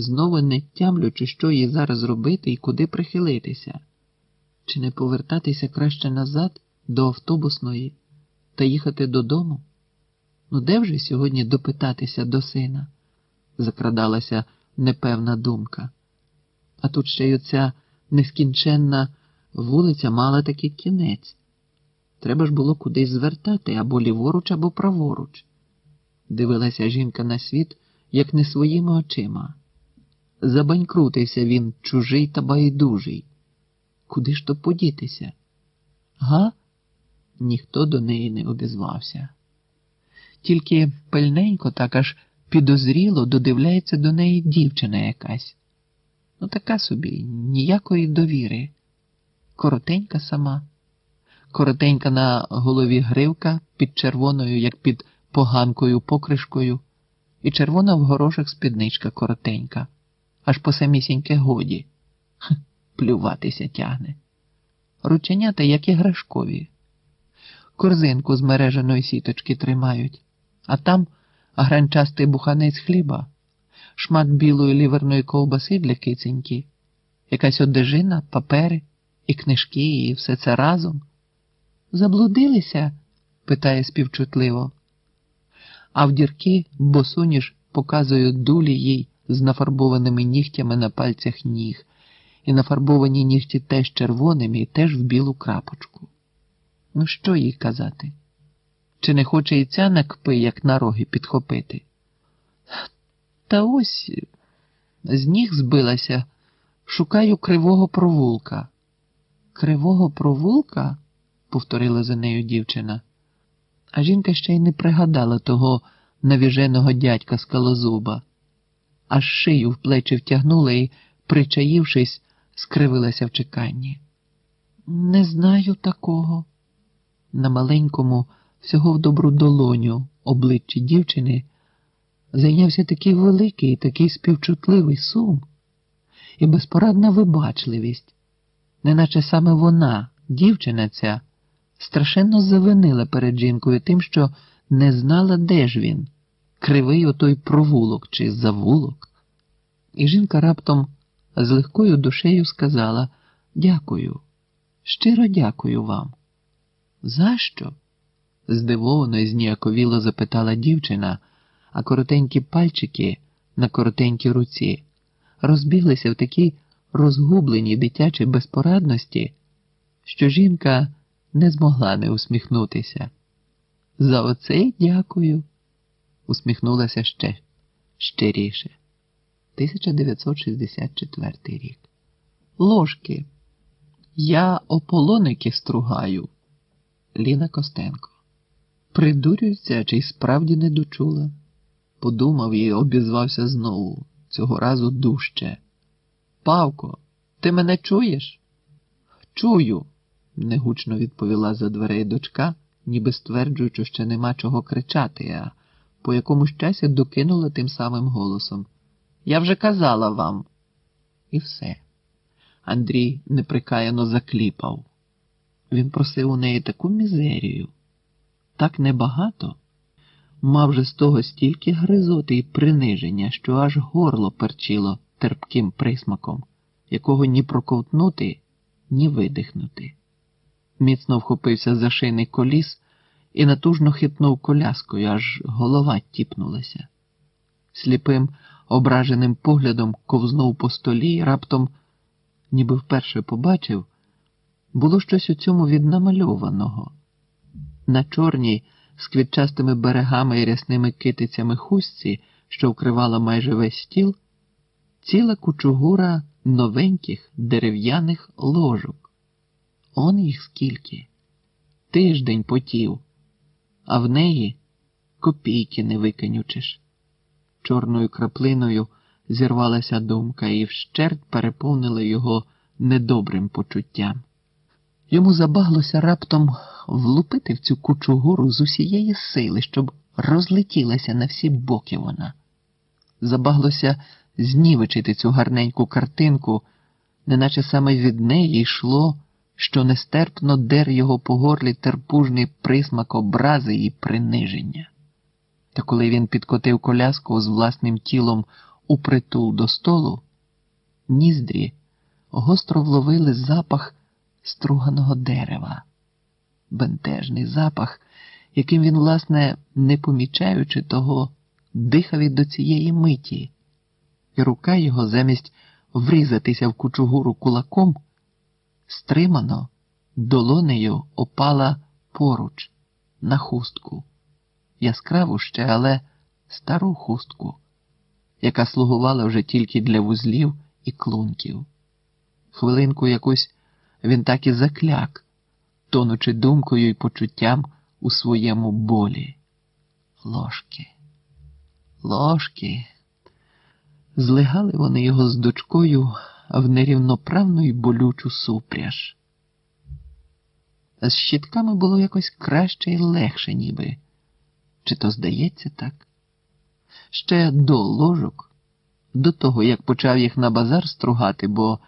знову не тямлючи, що їй зараз робити і куди прихилитися, чи не повертатися краще назад до автобусної та їхати додому? Ну, де вже сьогодні допитатися до сина? закрадалася непевна думка. А тут ще й оця нескінченна вулиця мала таки кінець. Треба ж було кудись звертати або ліворуч, або праворуч. Дивилася жінка на світ, як не своїми очима. Забанькрутився він чужий та байдужий. Куди ж то подітися? Га? Ніхто до неї не обізвався. Тільки пильненько, так аж підозріло додивляється до неї дівчина якась. Ну, така собі, ніякої довіри. Коротенька сама, коротенька на голові гривка під червоною, як під поганкою покришкою, і червона в горошах спідничка коротенька, аж по самісіньке годі. Хм, плюватися тягне. Рученята, як іграшкові. Корзинку з мереженої сіточки тримають, а там гранчастий буханець хліба, шмат білої ліверної ковбаси для киценьки, якась одежина, папери і книжки, і все це разом. Заблудилися? питає співчутливо. А в дірки босоніж показує дулі їй з нафарбованими нігтями на пальцях ніг, і нафарбовані нігті теж червоним і теж в білу крапочку. Ну, що їй казати? Чи не хоче і ця накпи, як на роги підхопити? Та ось з ніг збилася, шукаю кривого провулка. Кривого провулка? повторила за нею дівчина. А жінка ще й не пригадала того навіженого дядька скалозуба, аж шию в плечі втягнула і, причаївшись, скривилася в чеканні. Не знаю такого. На маленькому, всього в добру долоню обличчі дівчини зайнявся такий великий такий співчутливий сум і безпорадна вибачливість, неначе саме вона, дівчина ця, страшенно завинила перед жінкою тим, що не знала, де ж він, кривий отой провулок чи завулок. І жінка раптом з легкою душею сказала Дякую, щиро дякую вам. За що? здивовано і зніяковіло запитала дівчина, а коротенькі пальчики на коротенькій руці розбіглися в такій розгубленій дитячій безпорадності, що жінка не змогла не усміхнутися. За оце дякую, усміхнулася ще щиріше. 1964 рік. Ложки. Я ополоники стругаю. Ліна Костенко. Придурюється, чи й справді не дочула. Подумав і обізвався знову, цього разу дужче. Павко, ти мене чуєш? Чую, негучно відповіла за дверей дочка, ніби стверджуючи, що нема чого кричати, а по якомусь часі докинула тим самим голосом. Я вже казала вам. І все. Андрій неприкаяно закліпав. Він просив у неї таку мізерію, так небагато, мав же з того стільки гризоти і приниження, що аж горло перчило терпким присмаком, якого ні проковтнути, ні видихнути. Міцно вхопився за шийний коліс і натужно хитнув коляскою, аж голова тіпнулася. Сліпим, ображеним поглядом ковзнув по столі раптом, ніби вперше побачив, було щось у цьому віднамальованого. На чорній, з квітчастими берегами і рясними китицями хустці, що вкривала майже весь стіл, ціла кучугура новеньких дерев'яних ложок. Он їх скільки. Тиждень потів, а в неї копійки не викинючиш. Чорною краплиною зірвалася думка і вщерть переповнила його недобрим почуттям. Йому забаглося раптом влупити в цю кучу гору з усієї сили, щоб розлетілася на всі боки вона. Забаглося знівечити цю гарненьку картинку, неначе саме від неї йшло, що нестерпно дер його по горлі терпужний присмак образи і приниження. Та коли він підкотив коляску з власним тілом упритул до столу, ніздрі гостро вловили запах струганого дерева, бентежний запах, яким він, власне, не помічаючи того, дихав і до цієї миті, і рука його замість врізатися в кучугуру кулаком, стримано долонею опала поруч на хустку, яскраву ще, але стару хустку, яка слугувала вже тільки для вузлів і клунків. Хвилинку якусь він так і закляк, тонучи думкою і почуттям у своєму болі. Ложки, ложки. Злигали вони його з дочкою в нерівноправну й болючу супряж. З щітками було якось краще і легше, ніби. Чи то здається так? Ще до ложок, до того, як почав їх на базар стругати, бо